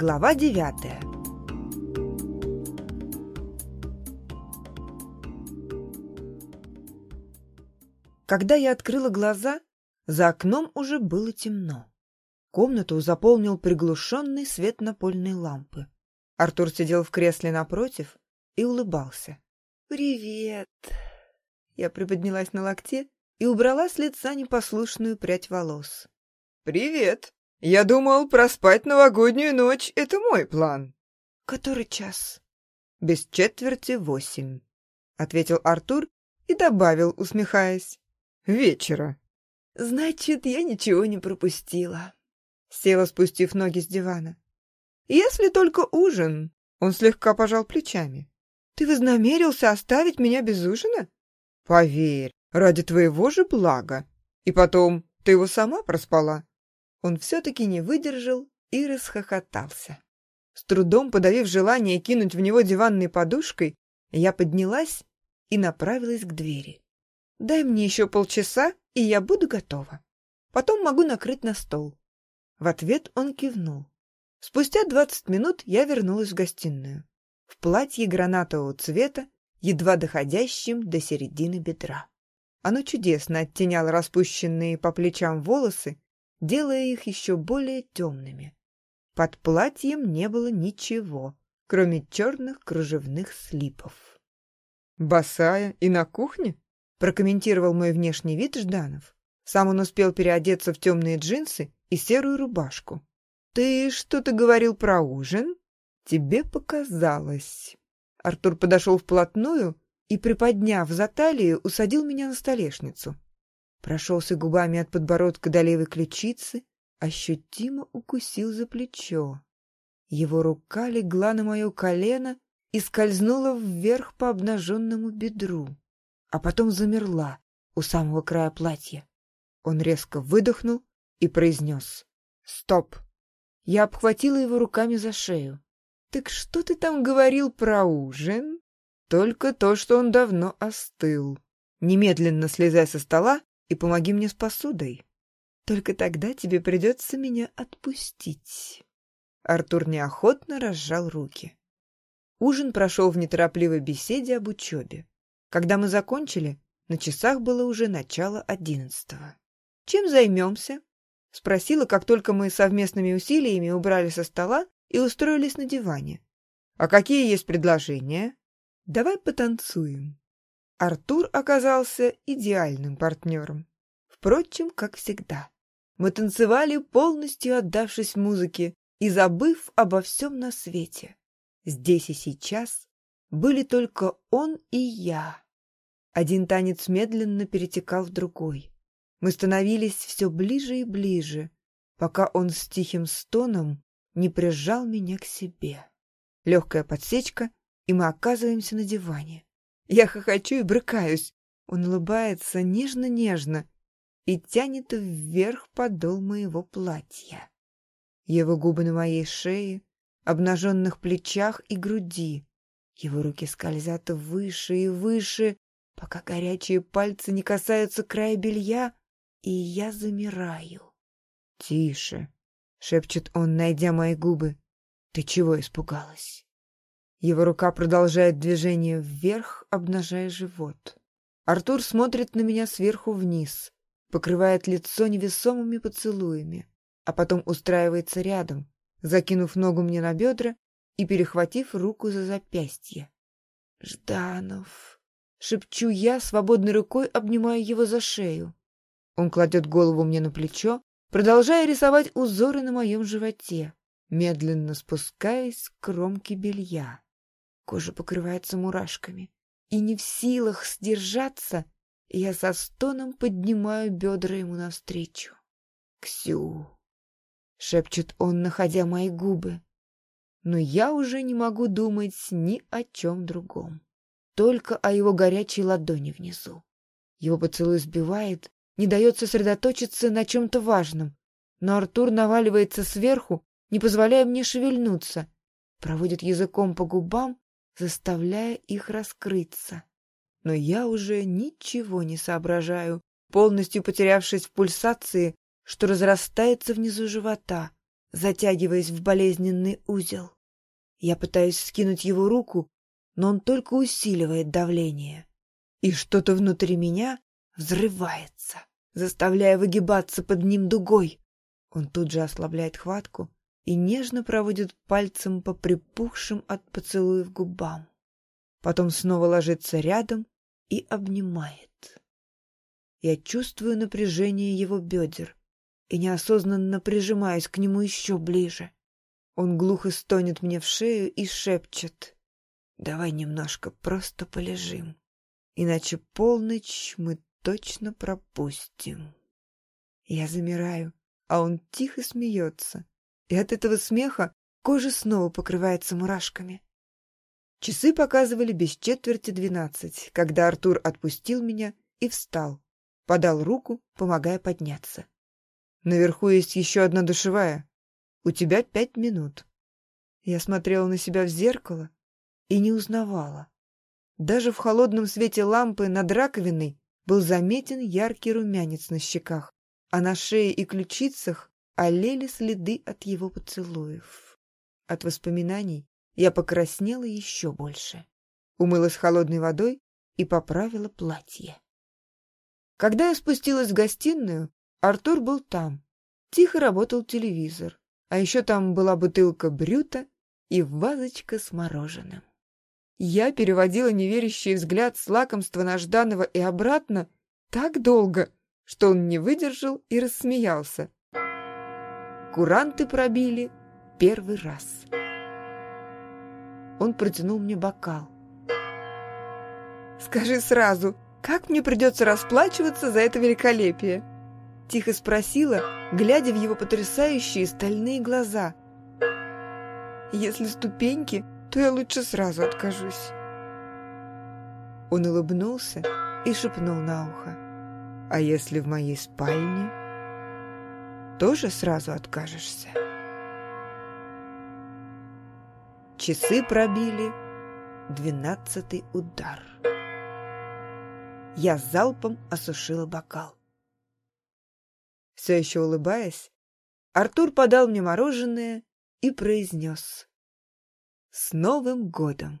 Глава девятая Когда я открыла глаза, за окном уже было темно. Комнату заполнил приглушенный свет напольной лампы. Артур сидел в кресле напротив и улыбался. «Привет!» Я приподнялась на локте и убрала с лица непослушную прядь волос. «Привет! Я думал, проспать новогоднюю ночь — это мой план». «Который час?» «Без четверти восемь», — ответил Артур и добавил, усмехаясь вечера. Значит, я ничего не пропустила. Села, спустив ноги с дивана. Если только ужин. Он слегка пожал плечами. Ты вознамерился оставить меня без ужина? Поверь, ради твоего же блага. И потом, ты его сама проспала. Он все-таки не выдержал и расхохотался. С трудом подавив желание кинуть в него диванной подушкой, я поднялась и направилась к двери. Дай мне еще полчаса, и я буду готова. Потом могу накрыть на стол. В ответ он кивнул. Спустя двадцать минут я вернулась в гостиную. В платье гранатового цвета, едва доходящем до середины бедра. Оно чудесно оттеняло распущенные по плечам волосы, делая их еще более темными. Под платьем не было ничего, кроме черных кружевных слипов. «Босая и на кухне?» прокомментировал мой внешний вид Жданов. Сам он успел переодеться в темные джинсы и серую рубашку. «Ты что-то говорил про ужин?» «Тебе показалось». Артур подошел вплотную и, приподняв за талию, усадил меня на столешницу. Прошелся губами от подбородка до левой ключицы, ощутимо укусил за плечо. Его рука легла на мое колено и скользнула вверх по обнаженному бедру а потом замерла у самого края платья. Он резко выдохнул и произнес «Стоп!». Я обхватила его руками за шею. «Так что ты там говорил про ужин?» «Только то, что он давно остыл. Немедленно слезай со стола и помоги мне с посудой. Только тогда тебе придется меня отпустить». Артур неохотно разжал руки. Ужин прошел в неторопливой беседе об учебе. Когда мы закончили, на часах было уже начало одиннадцатого. «Чем займемся?» — спросила, как только мы совместными усилиями убрали со стола и устроились на диване. «А какие есть предложения?» «Давай потанцуем». Артур оказался идеальным партнером. Впрочем, как всегда. Мы танцевали, полностью отдавшись музыке и забыв обо всем на свете. Здесь и сейчас были только он и я. Один танец медленно перетекал в другой. Мы становились все ближе и ближе, пока он с тихим стоном не прижал меня к себе. Легкая подсечка, и мы оказываемся на диване. Я хохочу и брыкаюсь. Он улыбается нежно-нежно и тянет вверх подол моего платья. Его губы на моей шее, обнаженных плечах и груди. Его руки скользят выше и выше, пока горячие пальцы не касаются края белья, и я замираю. «Тише!» — шепчет он, найдя мои губы. «Ты чего испугалась?» Его рука продолжает движение вверх, обнажая живот. Артур смотрит на меня сверху вниз, покрывает лицо невесомыми поцелуями, а потом устраивается рядом, закинув ногу мне на бедра и перехватив руку за запястье. «Жданов!» — шепчу я, свободной рукой обнимая его за шею. Он кладет голову мне на плечо, продолжая рисовать узоры на моем животе, медленно спускаясь к кромке белья. Кожа покрывается мурашками, и не в силах сдержаться, я со стоном поднимаю бедра ему навстречу. «Ксю!» — шепчет он, находя мои губы но я уже не могу думать ни о чем другом. Только о его горячей ладони внизу. Его поцелуй сбивает, не дает сосредоточиться на чем-то важном. Но Артур наваливается сверху, не позволяя мне шевельнуться, проводит языком по губам, заставляя их раскрыться. Но я уже ничего не соображаю, полностью потерявшись в пульсации, что разрастается внизу живота, затягиваясь в болезненный узел. Я пытаюсь скинуть его руку, но он только усиливает давление. И что-то внутри меня взрывается, заставляя выгибаться под ним дугой. Он тут же ослабляет хватку и нежно проводит пальцем по припухшим от поцелуев губам. Потом снова ложится рядом и обнимает. Я чувствую напряжение его бедер и неосознанно прижимаюсь к нему еще ближе. Он глухо стонет мне в шею и шепчет. «Давай немножко просто полежим, иначе полночь мы точно пропустим». Я замираю, а он тихо смеется, и от этого смеха кожа снова покрывается мурашками. Часы показывали без четверти двенадцать, когда Артур отпустил меня и встал, подал руку, помогая подняться. «Наверху есть еще одна душевая. У тебя пять минут». Я смотрела на себя в зеркало и не узнавала. Даже в холодном свете лампы над раковиной был заметен яркий румянец на щеках а на шее и ключицах олели следы от его поцелуев. От воспоминаний я покраснела еще больше. Умылась холодной водой и поправила платье. Когда я спустилась в гостиную, Артур был там. Тихо работал телевизор, а еще там была бутылка брюта и вазочка с мороженым. Я переводила неверящий взгляд с лакомства на Жданова и обратно так долго, что он не выдержал и рассмеялся. Куранты пробили первый раз. Он протянул мне бокал. «Скажи сразу, как мне придется расплачиваться за это великолепие?» Тихо спросила, глядя в его потрясающие стальные глаза. «Если ступеньки, то я лучше сразу откажусь». Он улыбнулся и шепнул на ухо. А если в моей спальне? Тоже сразу откажешься? Часы пробили двенадцатый удар. Я залпом осушила бокал. Все еще улыбаясь, Артур подал мне мороженое и произнес «С Новым годом!»